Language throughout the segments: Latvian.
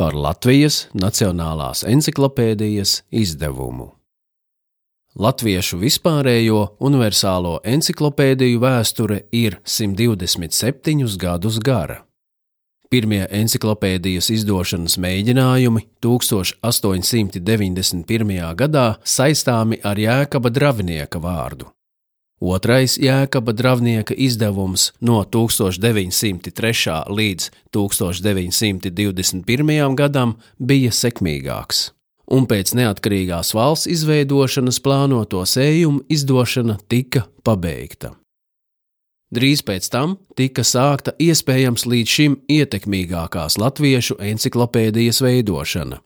par Latvijas Nacionālās encyklopēdijas izdevumu. Latviešu vispārējo universālo encyklopēdiju vēsture ir 127 gadus gara. Pirmie encyklopēdijas izdošanas mēģinājumi 1891. gadā saistāmi ar Jēkaba Dravnieka vārdu. Otrais Jēkaba Dravnieka izdevums no 1903. līdz 1921. gadam bija sekmīgāks, un pēc neatkarīgās valsts izveidošanas plānoto sējumu izdošana tika pabeigta. Drīz pēc tam tika sākta iespējams līdz šim ietekmīgākās latviešu encyklopēdijas veidošana.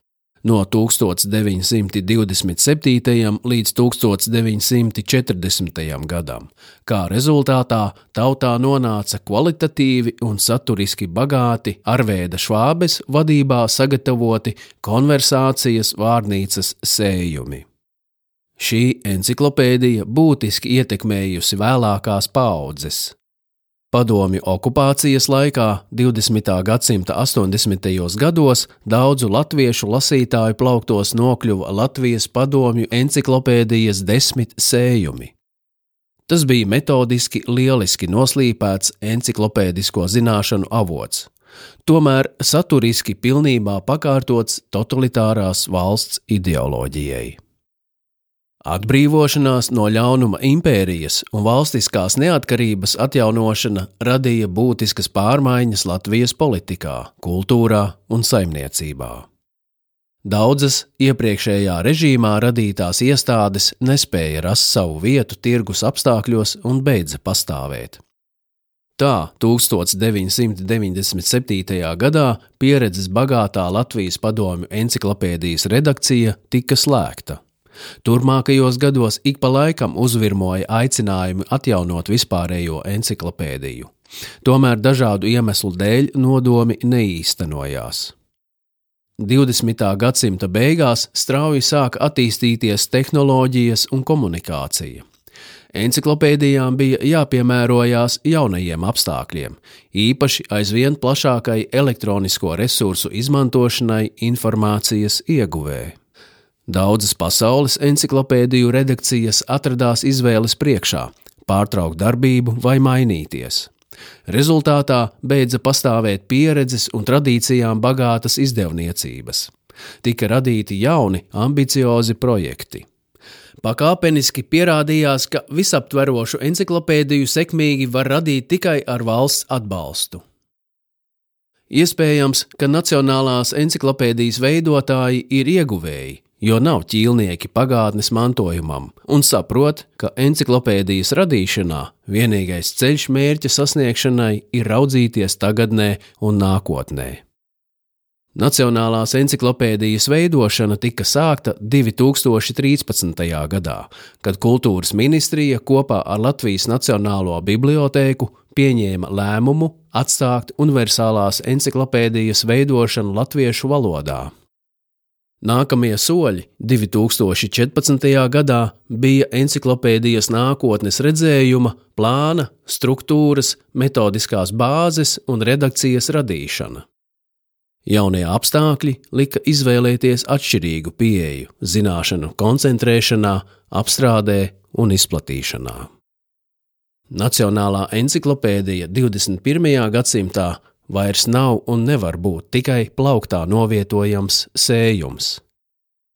No 1927. līdz 1940. gadam, kā rezultātā tautā nonāca kvalitatīvi un saturiski bagāti Arvēda Švābes vadībā sagatavoti konversācijas vārnīcas sējumi. Šī encyklopēdija būtiski ietekmējusi vēlākās paudzes. Padomju okupācijas laikā, 20. gadsimta 80. gados, daudzu latviešu lasītāju plauktos nokļuva Latvijas padomju encyklopēdijas desmit sējumi. Tas bija metodiski lieliski noslīpēts encyklopēdisko zināšanu avots, tomēr saturiski pilnībā pakārtots totalitārās valsts ideoloģijai. Atbrīvošanās no ļaunuma impērijas un valstiskās neatkarības atjaunošana radīja būtiskas pārmaiņas Latvijas politikā, kultūrā un saimniecībā. Daudzas iepriekšējā režīmā radītās iestādes nespēja rast savu vietu tirgus apstākļos un beidza pastāvēt. Tā 1997. gadā pieredzes bagātā Latvijas padomju encyklopēdijas redakcija tika slēgta. Turmākajos gados ik pa laikam uzvirmoja aicinājumi atjaunot vispārējo encyklopēdiju. Tomēr dažādu iemeslu dēļ nodomi neīstenojās. 20. gadsimta beigās strauji sāka attīstīties tehnoloģijas un komunikācija. Enciklopēdijām bija jāpiemērojās jaunajiem apstākļiem, īpaši aizvien plašākai elektronisko resursu izmantošanai informācijas ieguvēji. Daudzas pasaules encyklopēdiju redakcijas atradās izvēles priekšā - pārtraukt darbību vai mainīties. Rezultātā beidza pastāvēt pieredzes un tradīcijām bagātas izdevniecības. Tika radīti jauni, ambiciozi projekti. Pakāpeniski pierādījās, ka visaptverošu encyklopēdiju sekmīgi var radīt tikai ar valsts atbalstu. Iespējams, ka Nacionālās encyklopēdijas veidotāji ir ieguvēji, jo nav ķīlnieki pagātnes mantojumam, un saprot, ka encyklopēdijas radīšanā vienīgais ceļš mērķa sasniegšanai ir raudzīties tagadnē un nākotnē. Nacionālās encyklopēdijas veidošana tika sākta 2013. gadā, kad Kultūras ministrija kopā ar Latvijas Nacionālo bibliotēku pieņēma lēmumu atstāt universālās encyklopēdijas veidošanu latviešu valodā. Nākamie soļi 2014. gadā bija encyklopēdijas nākotnes redzējuma, plāna, struktūras, metodiskās bāzes un redakcijas radīšana. Jaunie apstākļi lika izvēlēties atšķirīgu pieeju zināšanu koncentrēšanā, apstrādē un izplatīšanā. Nacionālā encyklopēdija 21. gadsimtā vairs nav un nevar būt tikai plauktā novietojams sējums.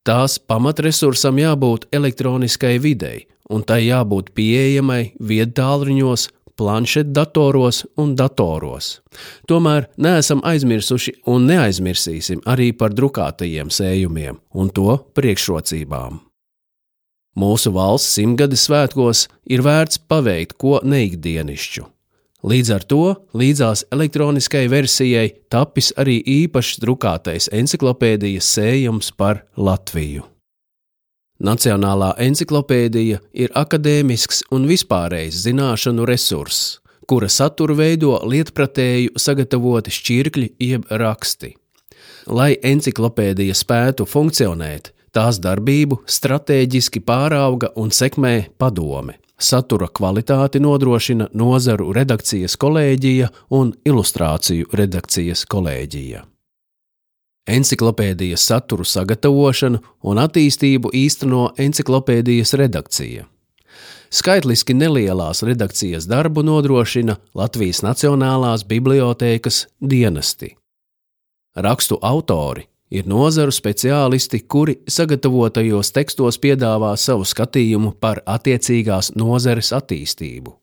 Tās pamatresursam jābūt elektroniskai videi, un tai jābūt pieejamai viedtālruņos, planšetdatoros un datoros. Tomēr neesam aizmirsuši un neaizmirsīsim arī par drukātajiem sējumiem un to priekšrocībām. Mūsu valsts simtgades svētkos ir vērts paveikt ko neikdienišķu Līdz ar to līdzās elektroniskai versijai tapis arī īpašs drukātais encyklopēdijas sējums par Latviju. Nacionālā encyklopēdija ir akadēmisks un vispārējs zināšanu resurss, kura saturu veido lietpratēju sagatavoti šķirkļi jeb raksti. Lai encyklopēdija spētu funkcionēt, tās darbību stratēģiski pārauga un sekmē padome Satura kvalitāti nodrošina nozaru redakcijas kolēģija un ilustrāciju redakcijas kolēģija. Enciklopēdijas saturu sagatavošanu un attīstību īsteno enciklopēdijas redakcija. Skaitliski nelielās redakcijas darbu nodrošina Latvijas Nacionālās bibliotēkas dienesti. Rakstu autori ir nozaru speciālisti, kuri sagatavotajos tekstos piedāvā savu skatījumu par attiecīgās nozares attīstību.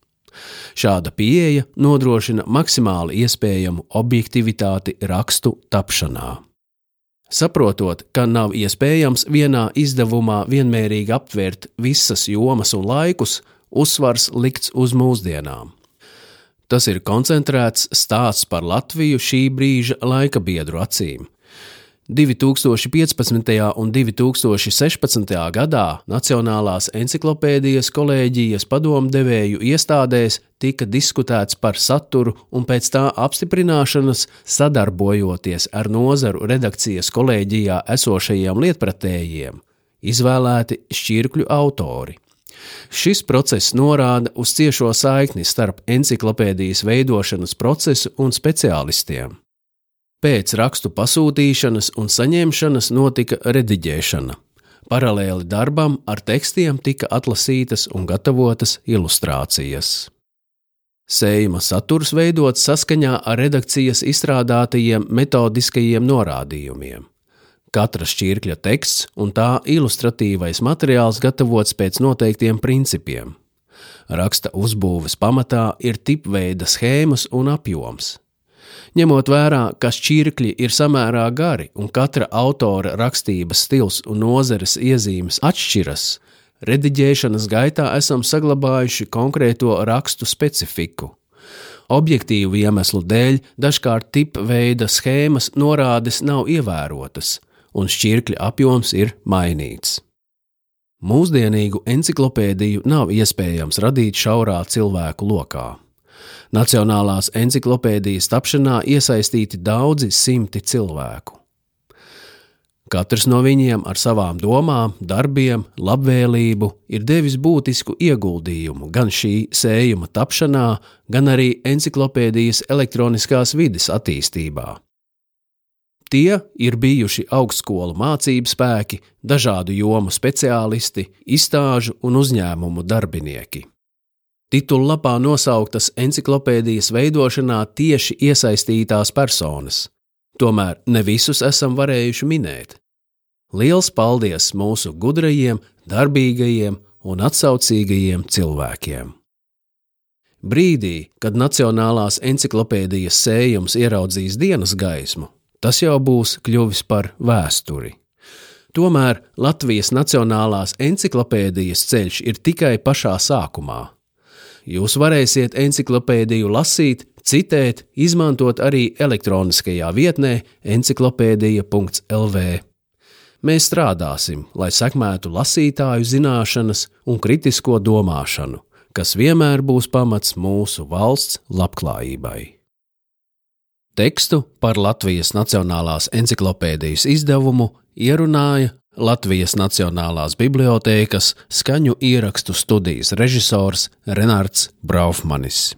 Šāda pieeja nodrošina maksimāli iespējamu objektivitāti rakstu tapšanā. Saprotot, ka nav iespējams vienā izdevumā vienmērīgi aptvert visas jomas un laikus, uzsvars likts uz mūsdienām. Tas ir koncentrēts stāsts par Latviju šī brīža laika biedru acīm, 2015. un 2016. gadā Nacionālās encyklopēdijas kolēģijas padomdevēju iestādēs tika diskutēts par saturu un pēc tā apstiprināšanas sadarbojoties ar nozaru redakcijas kolēģijā esošajiem lietpratējiem, izvēlēti šķirkļu autori. Šis process norāda uz ciešo saikni starp encyklopēdijas veidošanas procesu un speciālistiem. Pēc rakstu pasūtīšanas un saņemšanas notika rediģēšana. Paralēli darbam ar tekstiem tika atlasītas un gatavotas ilustrācijas. Sējuma saturs veidots saskaņā ar redakcijas izstrādātajiem metodiskajiem norādījumiem. Katra šķirkļa teksts un tā ilustratīvais materiāls gatavots pēc noteiktiem principiem. Raksta uzbūves pamatā ir tipveida schēmas un apjoms. Ņemot vērā, ka šķirkļi ir samērā gari un katra autora rakstības stils un nozeres iezīmes atšķiras, rediģēšanas gaitā esam saglabājuši konkrēto rakstu specifiku. Objektīvu iemeslu dēļ dažkārt tipa veida schēmas norādes nav ievērotas, un šķirkļa apjoms ir mainīts. Mūsdienīgu enciklopēdiju nav iespējams radīt šaurā cilvēku lokā. Nacionālās encyklopēdijas tapšanā iesaistīti daudzi simti cilvēku. Katrs no viņiem ar savām domām, darbiem, labvēlību ir devis būtisku ieguldījumu gan šī sējuma tapšanā, gan arī encyklopēdijas elektroniskās vides attīstībā. Tie ir bijuši augstskolu mācību spēki, dažādu jomu speciālisti, izstāžu un uzņēmumu darbinieki. Titullapā nosauktas encyklopēdijas veidošanā tieši iesaistītās personas, tomēr ne visus esam varējuši minēt. Liels paldies mūsu gudrajiem, darbīgajiem un atsaucīgajiem cilvēkiem! Brīdī, kad Nacionālās encyklopēdijas sējums ieraudzīs dienas gaismu, tas jau būs kļuvis par vēsturi. Tomēr Latvijas Nacionālās encyklopēdijas ceļš ir tikai pašā sākumā jūs varēsiet encyklopēdiju lasīt, citēt, izmantot arī elektroniskajā vietnē encyklopēdija.lv. Mēs strādāsim, lai sekmētu lasītāju zināšanas un kritisko domāšanu, kas vienmēr būs pamats mūsu valsts labklājībai. Tekstu par Latvijas Nacionālās encyklopēdijas izdevumu ierunāja Latvijas Nacionālās bibliotēkas skaņu ierakstu studijas režisors Renārds Braufmanis.